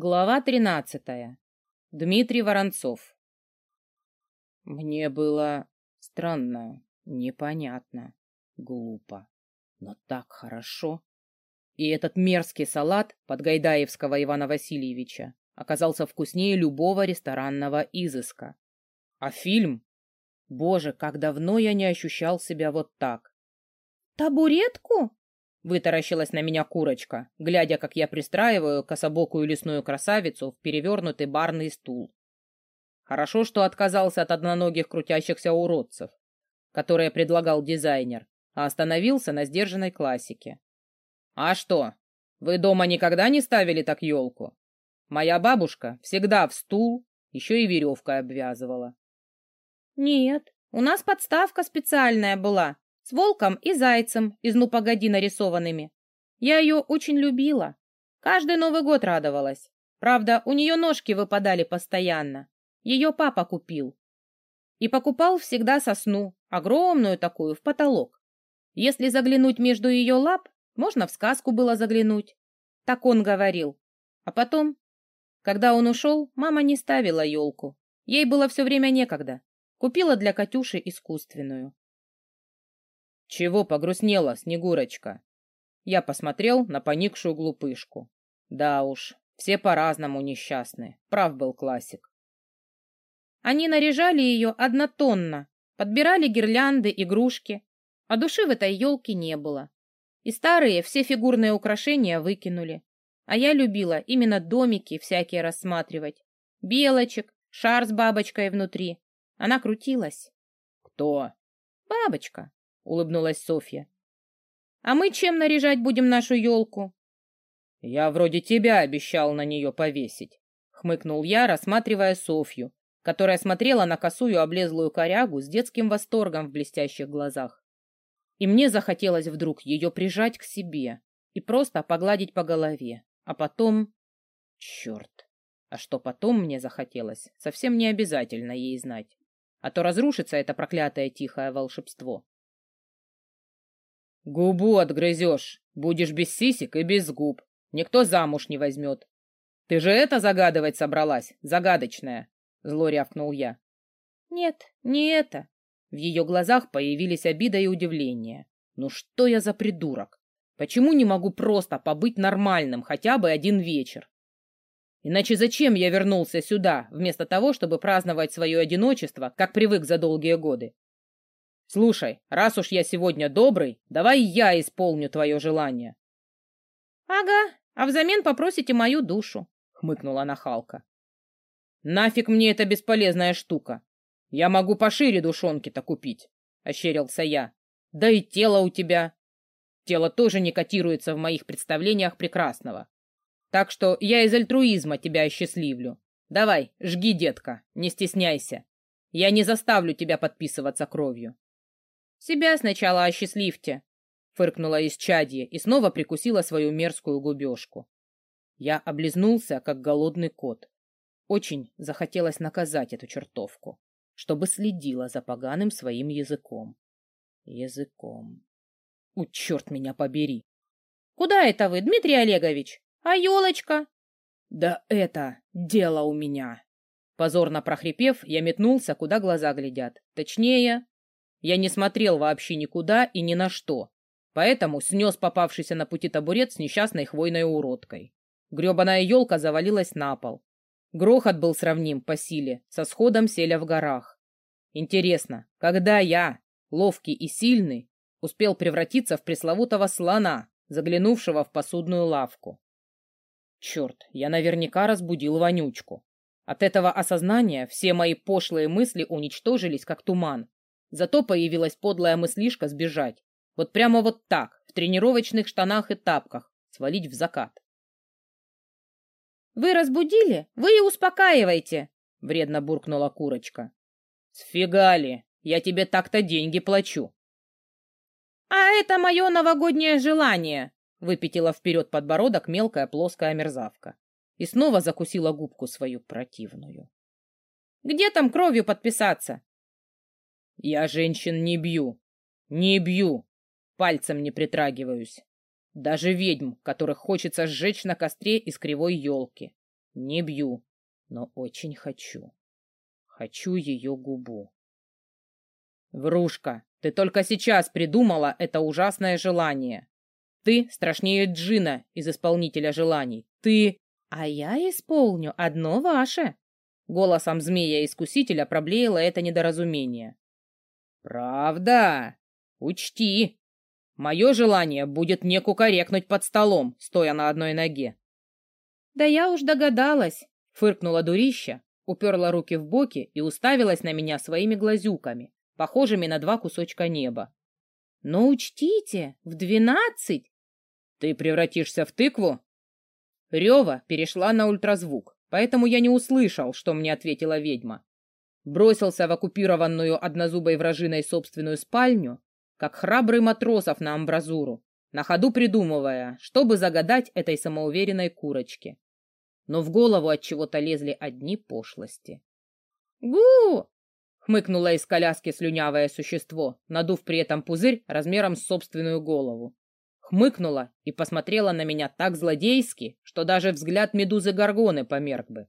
Глава тринадцатая. Дмитрий Воронцов. Мне было странно, непонятно, глупо, но так хорошо. И этот мерзкий салат под Гайдаевского Ивана Васильевича оказался вкуснее любого ресторанного изыска. А фильм? Боже, как давно я не ощущал себя вот так. «Табуретку?» Вытаращилась на меня курочка, глядя, как я пристраиваю кособокую лесную красавицу в перевернутый барный стул. Хорошо, что отказался от одноногих крутящихся уродцев, которые предлагал дизайнер, а остановился на сдержанной классике. «А что, вы дома никогда не ставили так елку? Моя бабушка всегда в стул, еще и веревкой обвязывала». «Нет, у нас подставка специальная была, с волком и зайцем из «Ну, погоди» нарисованными. Я ее очень любила. Каждый Новый год радовалась. Правда, у нее ножки выпадали постоянно. Ее папа купил. И покупал всегда сосну, огромную такую, в потолок. Если заглянуть между ее лап, можно в сказку было заглянуть. Так он говорил. А потом, когда он ушел, мама не ставила елку. Ей было все время некогда. Купила для Катюши искусственную. «Чего погрустнела, Снегурочка?» Я посмотрел на поникшую глупышку. Да уж, все по-разному несчастны. Прав был классик. Они наряжали ее однотонно, подбирали гирлянды, игрушки, а души в этой елке не было. И старые все фигурные украшения выкинули. А я любила именно домики всякие рассматривать. Белочек, шар с бабочкой внутри. Она крутилась. Кто? Бабочка улыбнулась Софья. А мы чем наряжать будем нашу елку? Я вроде тебя обещал на нее повесить, хмыкнул я, рассматривая Софью, которая смотрела на косую облезлую корягу с детским восторгом в блестящих глазах. И мне захотелось вдруг ее прижать к себе и просто погладить по голове, а потом... Черт! А что потом мне захотелось, совсем не обязательно ей знать. А то разрушится это проклятое тихое волшебство. Губу отгрызешь, будешь без сисек и без губ. Никто замуж не возьмет. Ты же это загадывать собралась, загадочная, зло рявкнул я. Нет, не это. В ее глазах появились обида и удивление. Ну что я за придурок? Почему не могу просто побыть нормальным хотя бы один вечер? Иначе зачем я вернулся сюда, вместо того, чтобы праздновать свое одиночество, как привык за долгие годы? Слушай, раз уж я сегодня добрый, давай я исполню твое желание. — Ага, а взамен попросите мою душу, — хмыкнула нахалка. — Нафиг мне эта бесполезная штука? Я могу пошире душонки-то купить, — ощерился я. — Да и тело у тебя. Тело тоже не котируется в моих представлениях прекрасного. Так что я из альтруизма тебя осчастливлю. Давай, жги, детка, не стесняйся. Я не заставлю тебя подписываться кровью. Себя сначала осчастливьте, фыркнула из чадья и снова прикусила свою мерзкую губежку. Я облизнулся, как голодный кот. Очень захотелось наказать эту чертовку, чтобы следила за поганым своим языком. Языком. У, черт меня побери! Куда это вы, Дмитрий Олегович? А елочка? Да это дело у меня. Позорно прохрипев, я метнулся, куда глаза глядят. Точнее, я не смотрел вообще никуда и ни на что, поэтому снес попавшийся на пути табурет с несчастной хвойной уродкой. Гребаная елка завалилась на пол. Грохот был сравним по силе со сходом селя в горах. Интересно, когда я, ловкий и сильный, успел превратиться в пресловутого слона, заглянувшего в посудную лавку? Черт, я наверняка разбудил вонючку. От этого осознания все мои пошлые мысли уничтожились, как туман, Зато появилась подлая мыслишка сбежать. Вот прямо вот так, в тренировочных штанах и тапках, свалить в закат. «Вы разбудили? Вы и успокаивайте!» — вредно буркнула курочка. «Сфигали! Я тебе так-то деньги плачу!» «А это мое новогоднее желание!» — выпятила вперед подбородок мелкая плоская мерзавка. И снова закусила губку свою противную. «Где там кровью подписаться? Я женщин не бью. Не бью. Пальцем не притрагиваюсь. Даже ведьм, которых хочется сжечь на костре из кривой елки. Не бью, но очень хочу. Хочу ее губу. Врушка, ты только сейчас придумала это ужасное желание. Ты страшнее Джина из исполнителя желаний. Ты... А я исполню одно ваше. Голосом змея-искусителя проблеяло это недоразумение. Правда? Учти, мое желание будет не кукарекнуть под столом, стоя на одной ноге. Да я уж догадалась, фыркнула дурища, уперла руки в боки и уставилась на меня своими глазюками, похожими на два кусочка неба. Но учтите, в двенадцать... Ты превратишься в тыкву? Рева перешла на ультразвук, поэтому я не услышал, что мне ответила ведьма. Бросился в оккупированную однозубой вражиной собственную спальню, как храбрый матросов на амбразуру, на ходу придумывая, чтобы загадать этой самоуверенной курочке но в голову от чего-то лезли одни пошлости. «Гу!» — хмыкнуло из коляски слюнявое существо, надув при этом пузырь размером с собственную голову. Хмыкнула и посмотрела на меня так злодейски, что даже взгляд медузы Горгоны померк бы.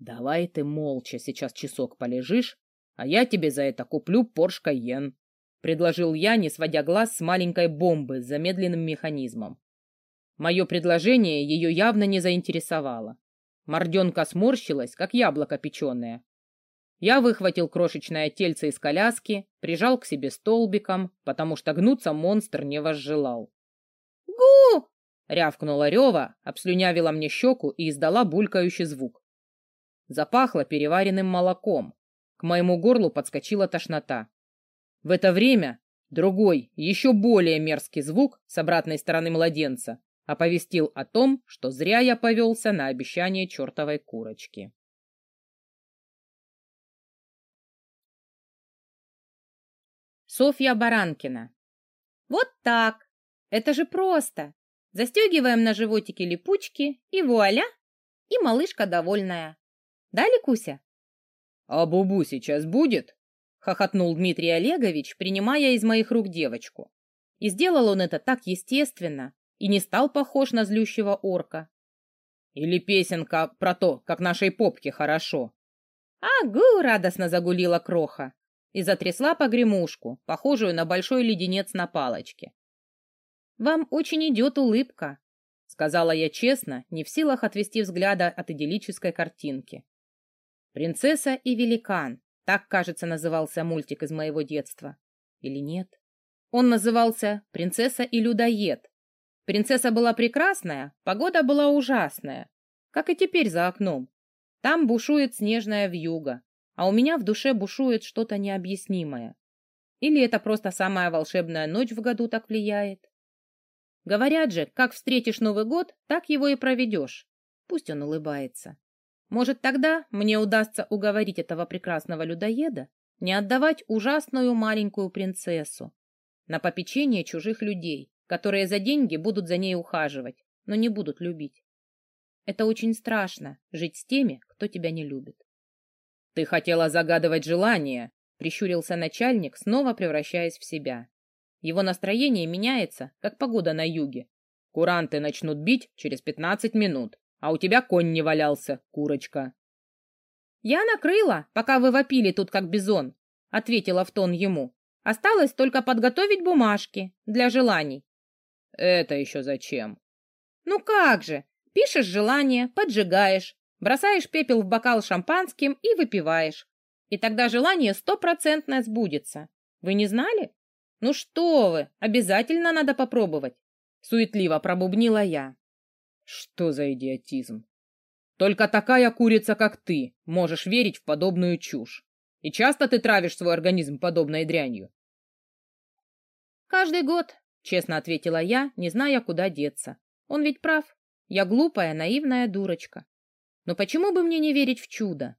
«Давай ты молча сейчас часок полежишь, а я тебе за это куплю Порш Кайен», — предложил я, не сводя глаз с маленькой бомбы с замедленным механизмом. Мое предложение ее явно не заинтересовало. Морденка сморщилась, как яблоко печеное. Я выхватил крошечное тельце из коляски, прижал к себе столбиком, потому что гнуться монстр не возжелал. «Гу!» — рявкнула Рева, обслюнявила мне щеку и издала булькающий звук. Запахло переваренным молоком. К моему горлу подскочила тошнота. В это время другой, еще более мерзкий звук с обратной стороны младенца оповестил о том, что зря я повелся на обещание чертовой курочки. Софья Баранкина. Вот так. Это же просто. Застегиваем на животике липучки, и вуаля! И малышка довольная. Да, Ликуся? А Бубу сейчас будет? Хохотнул Дмитрий Олегович, принимая из моих рук девочку. И сделал он это так естественно, и не стал похож на злющего орка. Или песенка про то, как нашей попке хорошо. «Агу!» — радостно загулила кроха и затрясла погремушку, похожую на большой леденец на палочке. «Вам очень идет улыбка», — сказала я честно, не в силах отвести взгляда от идиллической картинки. «Принцесса и великан», — так, кажется, назывался мультик из моего детства. Или нет? Он назывался «Принцесса и людоед», Принцесса была прекрасная, погода была ужасная, как и теперь за окном. Там бушует снежная вьюга, а у меня в душе бушует что-то необъяснимое. Или это просто самая волшебная ночь в году так влияет? Говорят же, как встретишь Новый год, так его и проведешь. Пусть он улыбается. Может, тогда мне удастся уговорить этого прекрасного людоеда не отдавать ужасную маленькую принцессу на попечение чужих людей, которые за деньги будут за ней ухаживать, но не будут любить. Это очень страшно — жить с теми, кто тебя не любит. — Ты хотела загадывать желание, — прищурился начальник, снова превращаясь в себя. Его настроение меняется, как погода на юге. Куранты начнут бить через пятнадцать минут, а у тебя конь не валялся, курочка. — Я накрыла, пока вы вопили тут, как бизон, — ответила в тон ему. — Осталось только подготовить бумажки для желаний. Это еще зачем? Ну как же, пишешь желание, поджигаешь, бросаешь пепел в бокал шампанским и выпиваешь. И тогда желание стопроцентно сбудется. Вы не знали? Ну что вы, обязательно надо попробовать. Суетливо пробубнила я. Что за идиотизм? Только такая курица, как ты, можешь верить в подобную чушь. И часто ты травишь свой организм подобной дрянью? Каждый год, Честно ответила я, не зная, куда деться. Он ведь прав. Я глупая, наивная дурочка. Но почему бы мне не верить в чудо?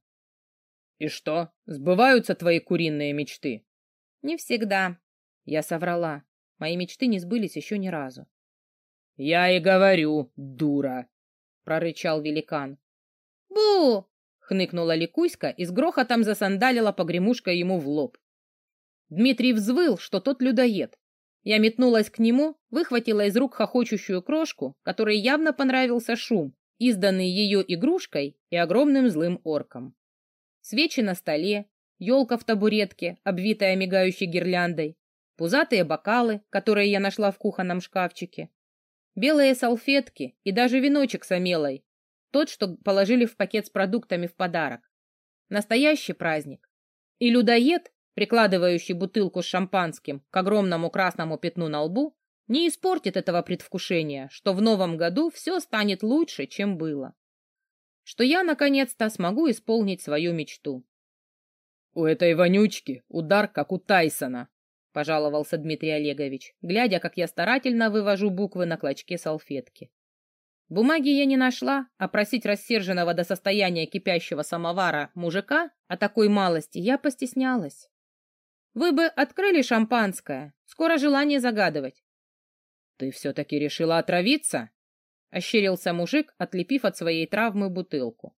И что, сбываются твои куриные мечты? Не всегда. Я соврала. Мои мечты не сбылись еще ни разу. Я и говорю, дура, прорычал великан. Бу! хныкнула Ликуська и с грохотом засандалила погремушка ему в лоб. Дмитрий взвыл, что тот людоед, я метнулась к нему, выхватила из рук хохочущую крошку, которой явно понравился шум, изданный ее игрушкой и огромным злым орком. Свечи на столе, елка в табуретке, обвитая мигающей гирляндой, пузатые бокалы, которые я нашла в кухонном шкафчике, белые салфетки и даже веночек с омелой, тот, что положили в пакет с продуктами в подарок. Настоящий праздник. И людоед, прикладывающий бутылку с шампанским к огромному красному пятну на лбу, не испортит этого предвкушения, что в новом году все станет лучше, чем было. Что я, наконец-то, смогу исполнить свою мечту. «У этой вонючки удар, как у Тайсона», — пожаловался Дмитрий Олегович, глядя, как я старательно вывожу буквы на клочке салфетки. Бумаги я не нашла, а просить рассерженного до состояния кипящего самовара мужика о такой малости я постеснялась. Вы бы открыли шампанское, скоро желание загадывать. Ты все-таки решила отравиться? Ощерился мужик, отлепив от своей травмы бутылку.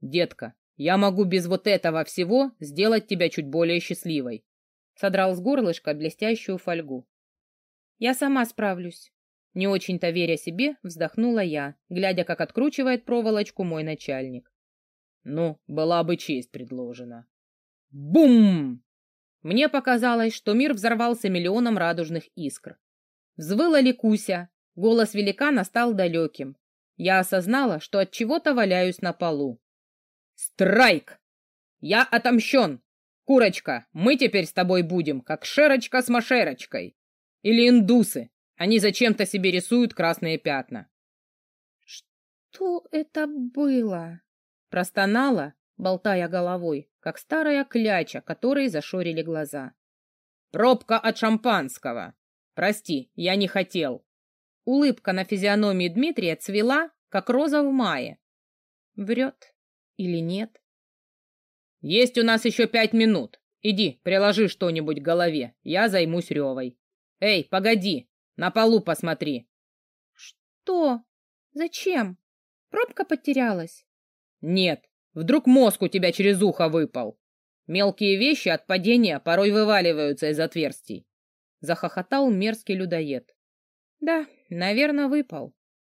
Детка, я могу без вот этого всего сделать тебя чуть более счастливой. Содрал с горлышка блестящую фольгу. Я сама справлюсь. Не очень-то веря себе, вздохнула я, глядя, как откручивает проволочку мой начальник. Ну, была бы честь предложена. Бум! Мне показалось, что мир взорвался миллионом радужных искр. Взвыла Ликуся, голос великана стал далеким. Я осознала, что от чего-то валяюсь на полу. Страйк! Я отомщен! Курочка, мы теперь с тобой будем, как Шерочка с Машерочкой. Или индусы, они зачем-то себе рисуют красные пятна. Что это было? Простонала, болтая головой, как старая кляча, которой зашорили глаза. Пробка от шампанского. Прости, я не хотел. Улыбка на физиономии Дмитрия цвела, как роза в мае. Врет или нет? Есть у нас еще пять минут. Иди, приложи что-нибудь к голове. Я займусь ревой. Эй, погоди, на полу посмотри. Что? Зачем? Пробка потерялась? Нет. Вдруг мозг у тебя через ухо выпал. Мелкие вещи от падения порой вываливаются из отверстий. Захохотал мерзкий людоед. Да, наверное, выпал.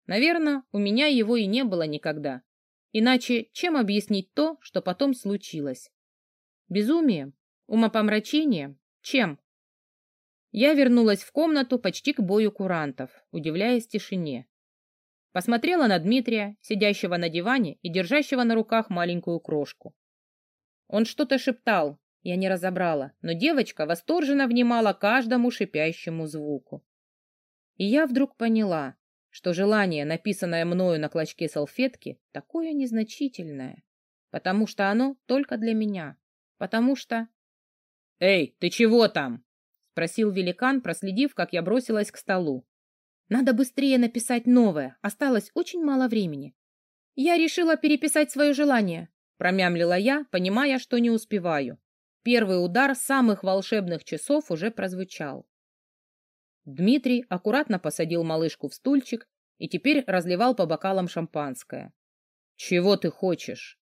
Наверное, у меня его и не было никогда. Иначе чем объяснить то, что потом случилось? Безумие? Умопомрачение? Чем? Я вернулась в комнату почти к бою курантов, удивляясь тишине. Посмотрела на Дмитрия, сидящего на диване и держащего на руках маленькую крошку. Он что-то шептал, я не разобрала, но девочка восторженно внимала каждому шипящему звуку. И я вдруг поняла, что желание, написанное мною на клочке салфетки, такое незначительное, потому что оно только для меня, потому что... «Эй, ты чего там?» спросил великан, проследив, как я бросилась к столу. Надо быстрее написать новое, осталось очень мало времени. Я решила переписать свое желание, промямлила я, понимая, что не успеваю. Первый удар самых волшебных часов уже прозвучал. Дмитрий аккуратно посадил малышку в стульчик и теперь разливал по бокалам шампанское. «Чего ты хочешь?»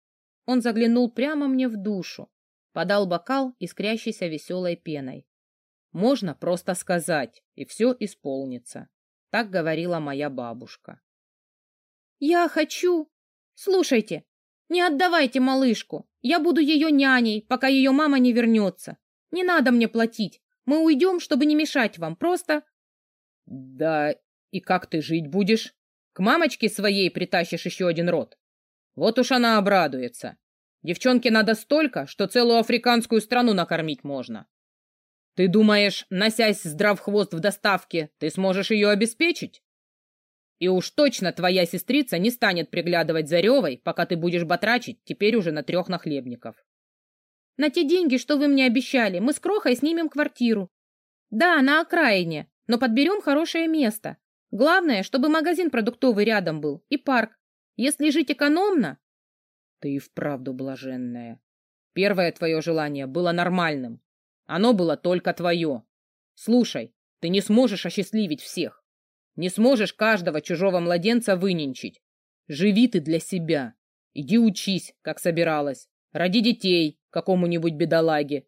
Он заглянул прямо мне в душу, подал бокал, искрящийся веселой пеной. Можно просто сказать, и все исполнится. Так говорила моя бабушка. «Я хочу... Слушайте, не отдавайте малышку. Я буду ее няней, пока ее мама не вернется. Не надо мне платить. Мы уйдем, чтобы не мешать вам. Просто...» «Да и как ты жить будешь? К мамочке своей притащишь еще один род. Вот уж она обрадуется. Девчонке надо столько, что целую африканскую страну накормить можно. Ты думаешь, носясь здрав хвост в доставке, ты сможешь ее обеспечить? И уж точно твоя сестрица не станет приглядывать за Ревой, пока ты будешь батрачить теперь уже на трех нахлебников. На те деньги, что вы мне обещали, мы с Крохой снимем квартиру. Да, на окраине, но подберем хорошее место. Главное, чтобы магазин продуктовый рядом был и парк. Если жить экономно... Ты и вправду блаженная. Первое твое желание было нормальным, оно было только твое. Слушай, ты не сможешь осчастливить всех. Не сможешь каждого чужого младенца выненчить. Живи ты для себя. Иди учись, как собиралась. Роди детей какому-нибудь бедолаге.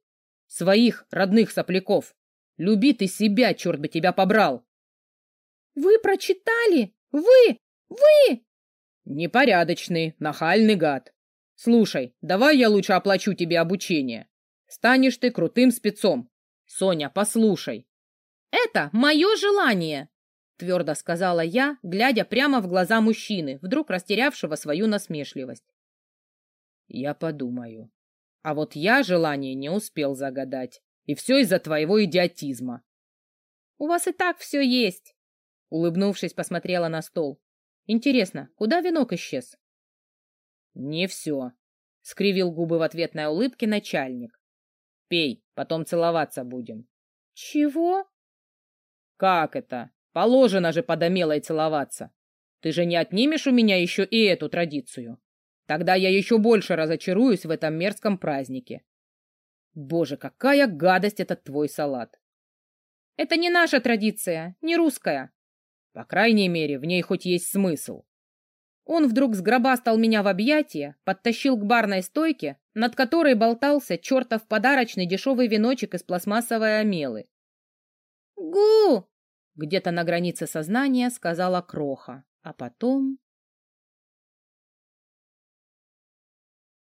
Своих родных сопляков. Люби ты себя, черт бы тебя побрал. Вы прочитали? Вы? Вы? Непорядочный, нахальный гад. Слушай, давай я лучше оплачу тебе обучение. Станешь ты крутым спецом. Соня, послушай. Это мое желание, твердо сказала я, глядя прямо в глаза мужчины, вдруг растерявшего свою насмешливость. Я подумаю. А вот я желание не успел загадать. И все из-за твоего идиотизма. У вас и так все есть. Улыбнувшись, посмотрела на стол. Интересно, куда венок исчез? Не все. Скривил губы в ответной улыбке начальник. Пей, потом целоваться будем. Чего? Как это? Положено же подомелой целоваться. Ты же не отнимешь у меня еще и эту традицию. Тогда я еще больше разочаруюсь в этом мерзком празднике. Боже, какая гадость этот твой салат! Это не наша традиция, не русская. По крайней мере, в ней хоть есть смысл. Он вдруг сгробастал меня в объятия, подтащил к барной стойке, над которой болтался чертов подарочный дешевый веночек из пластмассовой омелы. «Гу!» — где-то на границе сознания сказала Кроха, а потом